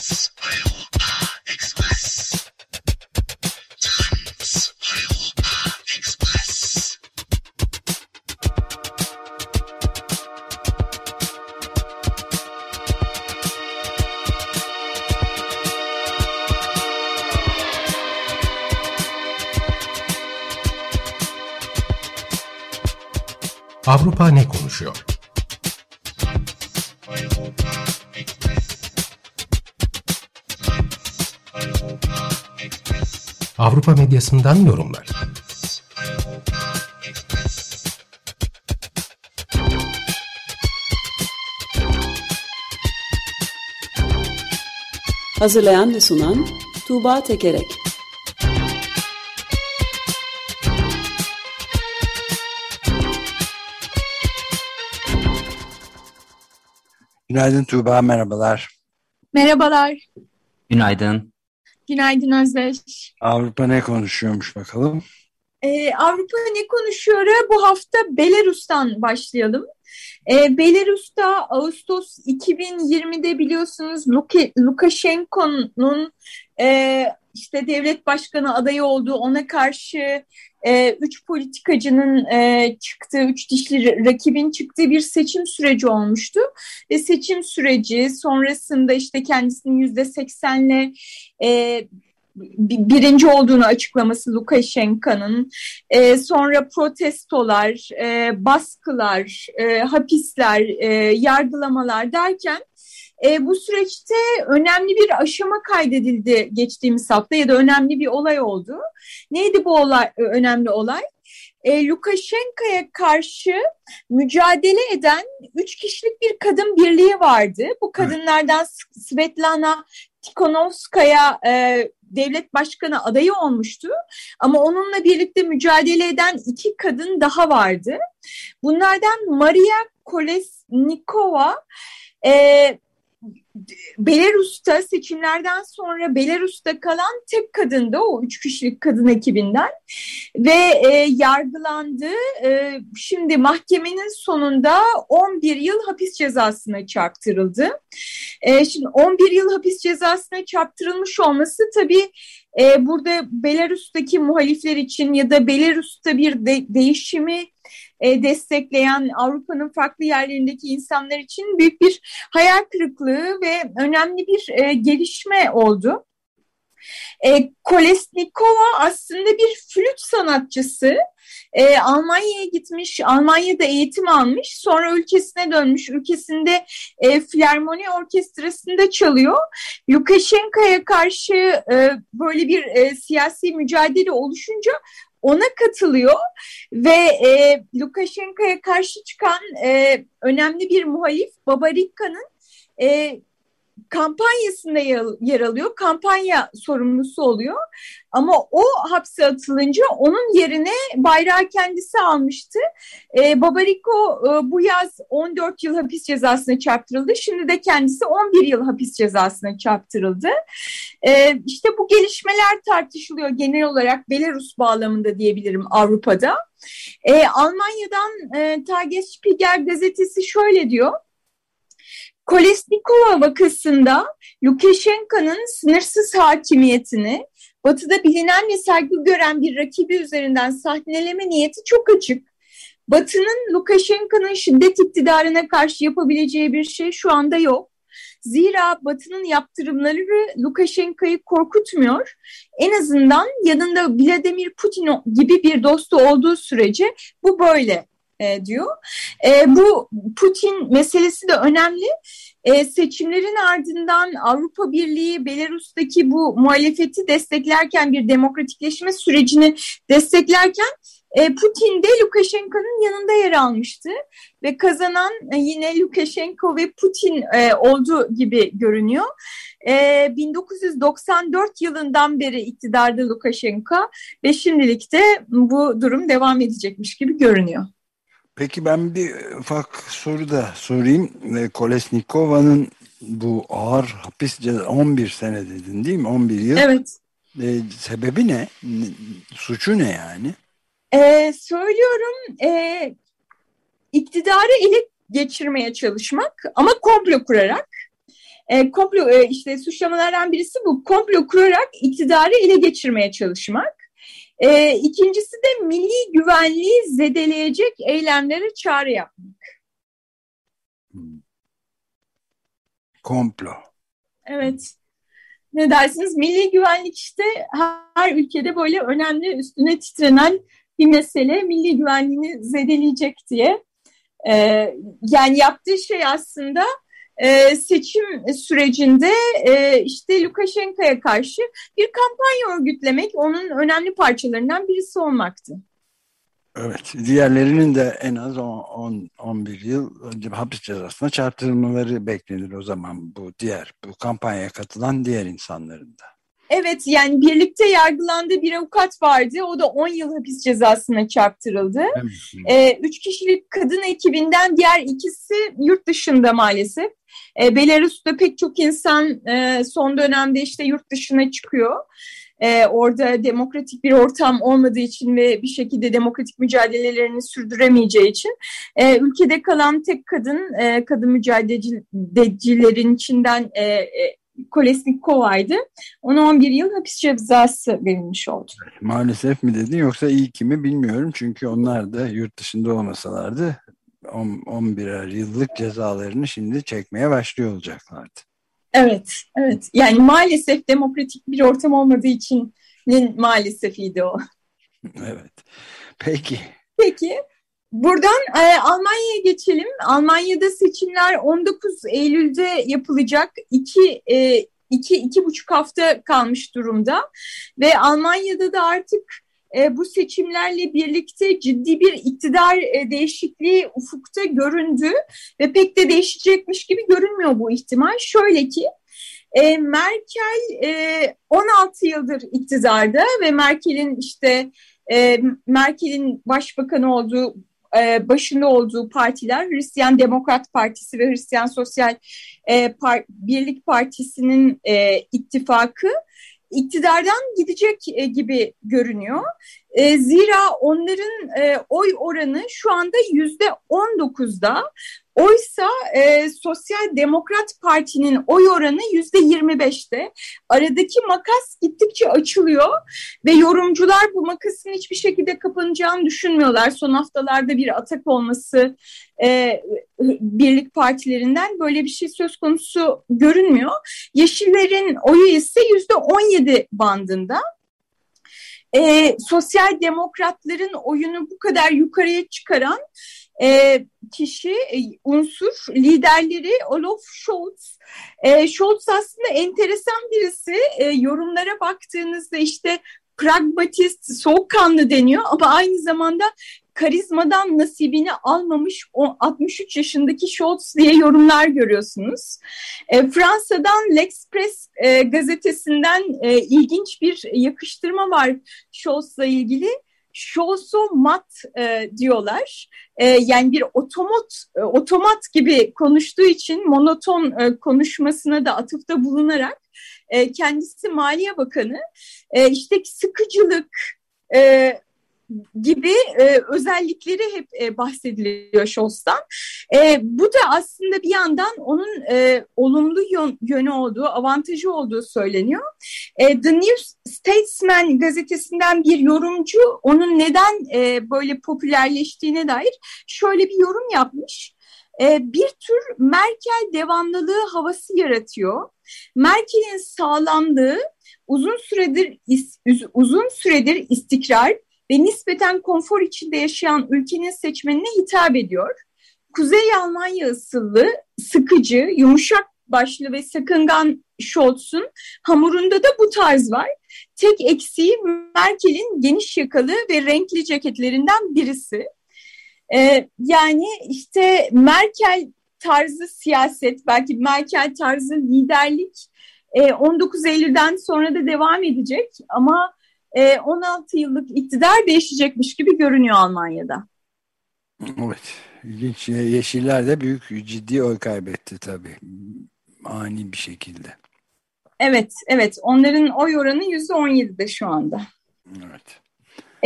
Tanz Europa Express. Tanz Europa Express. Avrupa ne konuşuyor? Avrupa medyasından yorumlar. Hazırlayan ve sunan Tuğba Tekerek Günaydın Tuğba, merhabalar. Merhabalar. Günaydın. Günaydın Özdeş. Avrupa ne konuşuyormuş bakalım? Ee, Avrupa ne konuşuyor? Bu hafta Belarus'tan başlayalım. Ee, Belarus'ta Ağustos 2020'de biliyorsunuz Lukashenko'nun e, işte devlet başkanı adayı olduğu ona karşı e, üç politikacının e, çıktığı, üç dişli rakibin çıktığı bir seçim süreci olmuştu. Ve seçim süreci sonrasında işte kendisinin yüzde seksenle e, birinci olduğunu açıklaması Lukashenko'nun, e, sonra protestolar, e, baskılar, e, hapisler, e, yargılamalar derken e, bu süreçte önemli bir aşama kaydedildi geçtiğimiz hafta ya da önemli bir olay oldu. Neydi bu olay, e, önemli olay? E, Lukashenko'ya karşı mücadele eden üç kişilik bir kadın birliği vardı. Bu kadınlardan Svetlana Tikhonovskaya e, devlet başkanı adayı olmuştu. Ama onunla birlikte mücadele eden iki kadın daha vardı. Bunlardan Maria Kolesnikova e, Belarus'ta seçimlerden sonra Belarus'ta kalan tek kadındı o üç kişilik kadın ekibinden ve e, yargılandı. E, şimdi mahkemenin sonunda 11 yıl hapis cezasına çarptırıldı. E, şimdi 11 yıl hapis cezasına çarptırılmış olması tabii e, burada Belarus'taki muhalifler için ya da Belarus'ta bir de, değişimi e, destekleyen Avrupa'nın farklı yerlerindeki insanlar için büyük bir hayal kırıklığı ve önemli bir e, gelişme oldu. E, Kolesnikova aslında bir flüt sanatçısı. E, Almanya'ya gitmiş, Almanya'da eğitim almış, sonra ülkesine dönmüş, ülkesinde e, filarmoni orkestrasında çalıyor. Lukashenko'ya karşı e, böyle bir e, siyasi mücadele oluşunca ona katılıyor ve e, Lukashenko'ya karşı çıkan e, önemli bir muhalif Babarika'nın e, kampanyasında yer alıyor. Kampanya sorumlusu oluyor. Ama o hapse atılınca onun yerine bayrağı kendisi almıştı. E, Babariko e, bu yaz 14 yıl hapis cezasına çarptırıldı. Şimdi de kendisi 11 yıl hapis cezasına çarptırıldı. E, işte bu gelişmeler tartışılıyor genel olarak Belarus bağlamında diyebilirim Avrupa'da. E, Almanya'dan e, Tagesspiegel gazetesi şöyle diyor. Kolesnikova vakasında Lukashenko'nun sınırsız hakimiyetini Batı'da bilinen ve saygı gören bir rakibi üzerinden sahneleme niyeti çok açık. Batı'nın Lukashenko'nun şiddet iktidarına karşı yapabileceği bir şey şu anda yok. Zira Batı'nın yaptırımları Lukashenko'yu korkutmuyor. En azından yanında Vladimir Putin gibi bir dostu olduğu sürece bu böyle e, diyor. E, bu Putin meselesi de önemli. E, seçimlerin ardından Avrupa Birliği Belarus'taki bu muhalefeti desteklerken bir demokratikleşme sürecini desteklerken e, Putin de Lukashenko'nun yanında yer almıştı ve kazanan e, yine Lukashenko ve Putin e, olduğu gibi görünüyor. E, 1994 yılından beri iktidarda Lukashenko ve şimdilik de bu durum devam edecekmiş gibi görünüyor. Peki ben bir ufak soru da sorayım. Kolesnikova'nın bu ağır hapis cezası 11 sene dedin değil mi? 11 yıl. Evet. E, sebebi ne? Suçu ne yani? E, söylüyorum e, iktidarı ele geçirmeye çalışmak ama komplo kurarak E, komplo e, işte suçlamalardan birisi bu komplo kurarak iktidarı ele geçirmeye çalışmak. E, ikincisi de milli güvenliği zedeleyecek eylemlere çağrı yapmak. Hmm. Komplo. Evet. Ne dersiniz? Milli güvenlik işte her ülkede böyle önemli üstüne titrenen bir mesele. Milli güvenliğini zedeleyecek diye. Ee, yani yaptığı şey aslında e, seçim sürecinde e, işte Lukashenko'ya karşı bir kampanya örgütlemek onun önemli parçalarından birisi olmaktı. Evet, diğerlerinin de en az 10, 11 yıl hapis cezasına çarptırılmaları beklenir o zaman bu diğer bu kampanyaya katılan diğer insanların da. Evet yani birlikte yargılandığı bir avukat vardı. O da 10 yıl hapis cezasına çarptırıldı. Ee, üç kişilik kadın ekibinden diğer ikisi yurt dışında maalesef. Ee, Belarus'ta pek çok insan e, son dönemde işte yurt dışına çıkıyor. Ee, orada demokratik bir ortam olmadığı için ve bir şekilde demokratik mücadelelerini sürdüremeyeceği için e, ülkede kalan tek kadın e, kadın mücadelecilerin içinden e, e, Kolesnikova'ydı. Ona 11 yıl hapis cezası verilmiş oldu. Maalesef mi dedin yoksa iyi ki mi bilmiyorum. Çünkü onlar da yurt dışında olmasalardı 11'er yıllık cezalarını şimdi çekmeye başlıyor olacaklardı. Evet, evet. Yani maalesef demokratik bir ortam olmadığı için maalesefiydi o. Evet. Peki. Peki. Buradan e, Almanya'ya geçelim. Almanya'da seçimler 19 Eylül'de yapılacak. İki, e, iki, iki buçuk hafta kalmış durumda. Ve Almanya'da da artık e, bu seçimlerle birlikte ciddi bir iktidar e, değişikliği ufukta göründü. Ve pek de değişecekmiş gibi görünmüyor bu ihtimal. Şöyle ki e, Merkel e, 16 yıldır iktidarda ve Merkel'in işte e, Merkel'in başbakanı olduğu e, başında olduğu partiler Hristiyan Demokrat Partisi ve Hristiyan Sosyal e, Par Birlik Partisi'nin e, ittifakı iktidardan gidecek e, gibi görünüyor. E, zira onların e, oy oranı şu anda yüzde 19'da. Oysa e, Sosyal Demokrat Parti'nin oy oranı yüzde 25'te. Aradaki makas gittikçe açılıyor ve yorumcular bu makasın hiçbir şekilde kapanacağını düşünmüyorlar. Son haftalarda bir atak olması e, birlik partilerinden böyle bir şey söz konusu görünmüyor. Yeşillerin oyu ise yüzde 17. Kennedy bandında. E, sosyal demokratların oyunu bu kadar yukarıya çıkaran e, kişi, e, unsur, liderleri Olaf Scholz. E, Scholz aslında enteresan birisi. E, yorumlara baktığınızda işte pragmatist, soğukkanlı deniyor ama aynı zamanda karizmadan nasibini almamış o 63 yaşındaki Scholz diye yorumlar görüyorsunuz. E, Fransa'dan L'Express e, gazetesinden e, ilginç bir yakıştırma var Scholz'la ilgili. Şoso mat e, diyorlar. E, yani bir otomat e, otomat gibi konuştuğu için monoton e, konuşmasına da atıfta bulunarak e, kendisi Maliye Bakanı e, işte sıkıcılık, e, gibi e, özellikleri hep e, bahsediliyor Scholz'tan. E, bu da aslında bir yandan onun e, olumlu yön, yönü olduğu, avantajı olduğu söyleniyor. E, The New Statesman gazetesinden bir yorumcu onun neden e, böyle popülerleştiğine dair şöyle bir yorum yapmış. E, bir tür Merkel devamlılığı havası yaratıyor. Merkel'in sağlamlığı uzun süredir uzun süredir istikrar ve nispeten konfor içinde yaşayan ülkenin seçmenine hitap ediyor. Kuzey Almanya ısıllı, sıkıcı, yumuşak başlı ve sakıngan Scholz'un hamurunda da bu tarz var. Tek eksiği Merkel'in geniş yakalı ve renkli ceketlerinden birisi. Ee, yani işte Merkel tarzı siyaset, belki Merkel tarzı liderlik 19 e, Eylül'den sonra da devam edecek ama 16 e, yıllık iktidar değişecekmiş gibi görünüyor Almanya'da. Evet, ilginç. Yeşiller de büyük ciddi oy kaybetti tabii. Ani bir şekilde. Evet, evet. Onların oy oranı yüzde on yedide şu anda. Evet.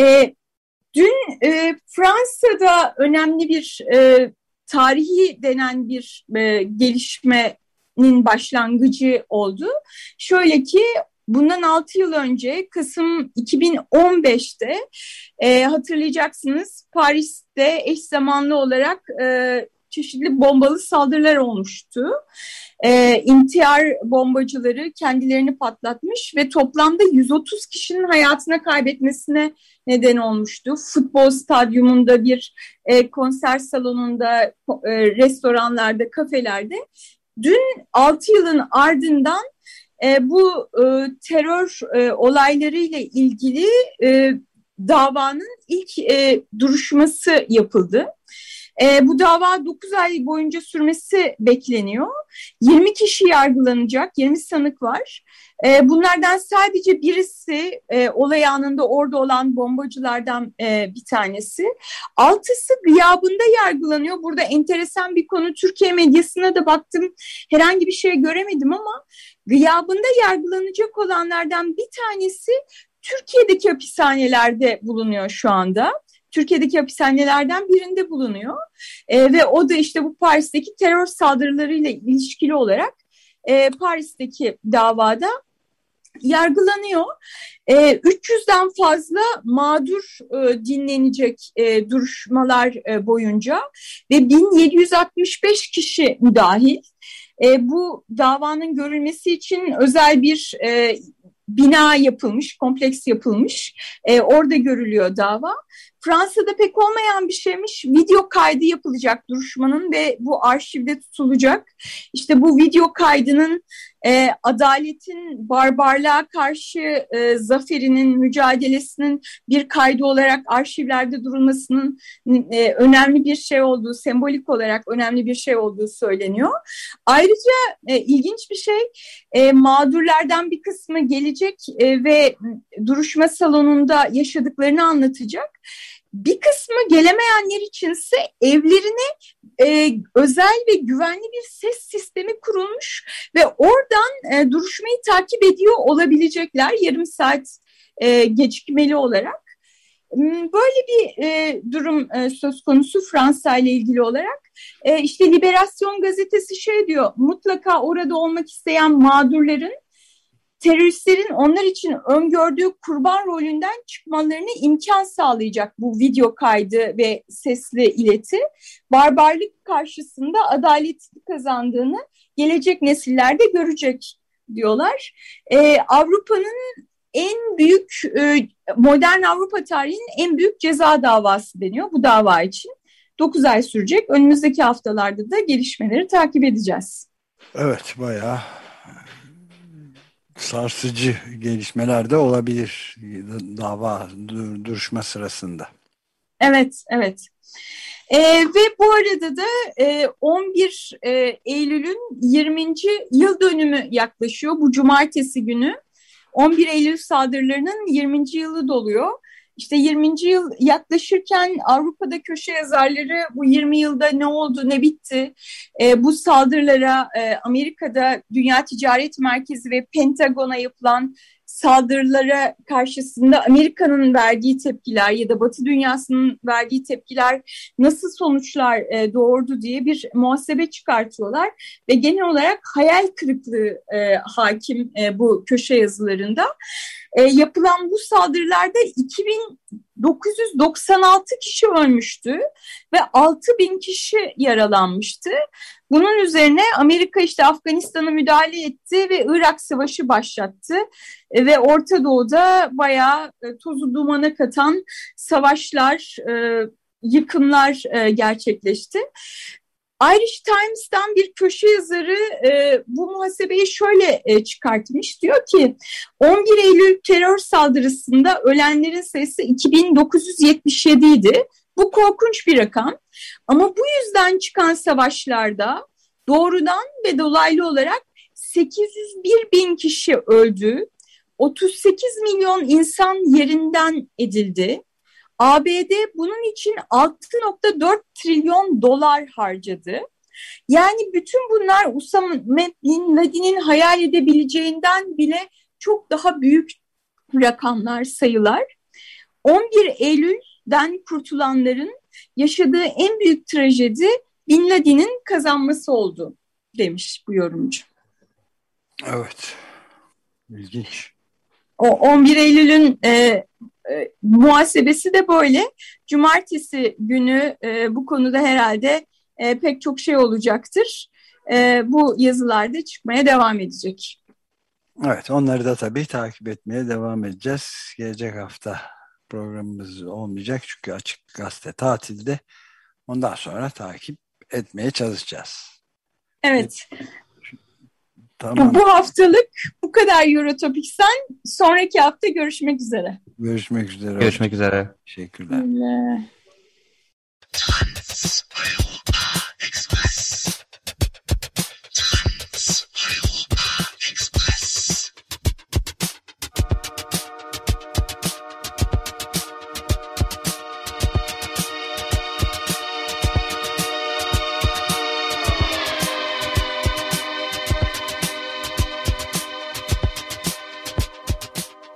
E, dün e, Fransa'da önemli bir e, tarihi denen bir e, gelişme serinin başlangıcı oldu. Şöyle ki bundan 6 yıl önce Kasım 2015'te e, hatırlayacaksınız Paris'te eş zamanlı olarak e, çeşitli bombalı saldırılar olmuştu. E, intihar bombacıları kendilerini patlatmış ve toplamda 130 kişinin hayatına kaybetmesine neden olmuştu. Futbol stadyumunda bir e, konser salonunda, e, restoranlarda, kafelerde. Dün 6 yılın ardından e, bu e, terör e, olaylarıyla ilgili e, davanın ilk e, duruşması yapıldı. E, bu dava 9 ay boyunca sürmesi bekleniyor. 20 kişi yargılanacak, 20 sanık var. E, bunlardan sadece birisi e, olay anında orada olan bombacılardan e, bir tanesi. Altısı gıyabında yargılanıyor. Burada enteresan bir konu. Türkiye medyasına da baktım. Herhangi bir şey göremedim ama gıyabında yargılanacak olanlardan bir tanesi Türkiye'deki hapishanelerde bulunuyor şu anda. Türkiye'deki hapishanelerden birinde bulunuyor. E, ve o da işte bu Paris'teki terör saldırılarıyla ilişkili olarak e, Paris'teki davada yargılanıyor. E, 300'den fazla mağdur e, dinlenecek e, duruşmalar e, boyunca ve 1765 kişi müdahil. E, bu davanın görülmesi için özel bir e, bina yapılmış, kompleks yapılmış. E, orada görülüyor dava. Fransa'da pek olmayan bir şeymiş. Video kaydı yapılacak duruşmanın ve bu arşivde tutulacak. İşte bu video kaydının e, adaletin barbarlığa karşı e, zaferinin, mücadelesinin bir kaydı olarak arşivlerde durulmasının e, önemli bir şey olduğu, sembolik olarak önemli bir şey olduğu söyleniyor. Ayrıca e, ilginç bir şey, e, mağdurlardan bir kısmı gelecek e, ve duruşma salonunda yaşadıklarını anlatacak. Bir kısmı gelemeyenler içinse evlerine e, özel ve güvenli bir ses sistemi kurulmuş ve oradan e, duruşmayı takip ediyor olabilecekler yarım saat e, gecikmeli olarak. Hmm, böyle bir e, durum e, söz konusu Fransa ile ilgili olarak. E, işte Liberasyon gazetesi şey diyor, mutlaka orada olmak isteyen mağdurların teröristlerin onlar için öngördüğü kurban rolünden çıkmalarını imkan sağlayacak bu video kaydı ve sesli ileti. Barbarlık karşısında adaletli kazandığını gelecek nesiller de görecek diyorlar. Ee, Avrupa'nın en büyük e, modern Avrupa tarihinin en büyük ceza davası deniyor bu dava için. 9 ay sürecek. Önümüzdeki haftalarda da gelişmeleri takip edeceğiz. Evet bayağı sarsıcı gelişmeler de olabilir dava duruşma sırasında. Evet, evet. ee, ve bu arada da e, 11 e, Eylül'ün 20. yıl dönümü yaklaşıyor. Bu cumartesi günü 11 Eylül saldırılarının 20. yılı doluyor. İşte 20. yıl yaklaşırken Avrupa'da köşe yazarları bu 20 yılda ne oldu ne bitti e, bu saldırılara e, Amerika'da Dünya Ticaret Merkezi ve Pentagon'a yapılan saldırılara karşısında Amerika'nın verdiği tepkiler ya da Batı dünyasının verdiği tepkiler nasıl sonuçlar e, doğurdu diye bir muhasebe çıkartıyorlar ve genel olarak hayal kırıklığı e, hakim e, bu köşe yazılarında. E, yapılan bu saldırılarda 2996 kişi ölmüştü ve 6000 kişi yaralanmıştı. Bunun üzerine Amerika işte Afganistan'a müdahale etti ve Irak Savaşı başlattı. E, ve Orta Doğu'da bayağı e, tozu dumana katan savaşlar, e, yıkımlar gerçekleşti. Irish Times'tan bir köşe yazarı e, bu muhasebeyi şöyle e, çıkartmış. Diyor ki 11 Eylül terör saldırısında ölenlerin sayısı 2977 idi. Bu korkunç bir rakam. Ama bu yüzden çıkan savaşlarda doğrudan ve dolaylı olarak 801 bin kişi öldü. 38 milyon insan yerinden edildi. ABD bunun için 6.4 trilyon dolar harcadı. Yani bütün bunlar Usama Bin Laden'in hayal edebileceğinden bile çok daha büyük rakamlar, sayılar. 11 Eylül'den kurtulanların yaşadığı en büyük trajedi Bin Laden'in kazanması oldu. demiş bu yorumcu. Evet. İlginç. O 11 Eylül'ün e, e, muhasebesi de böyle. Cumartesi günü e, bu konuda herhalde e, pek çok şey olacaktır. E, bu yazılarda çıkmaya devam edecek. Evet onları da tabii takip etmeye devam edeceğiz. Gelecek hafta programımız olmayacak çünkü açık gazete tatilde. Ondan sonra takip etmeye çalışacağız. Evet. Tamam. Bu haftalık bu kadar Eurotopik'sen sonraki hafta görüşmek üzere. Görüşmek üzere. Görüşmek üzere. Teşekkürler. Öyle.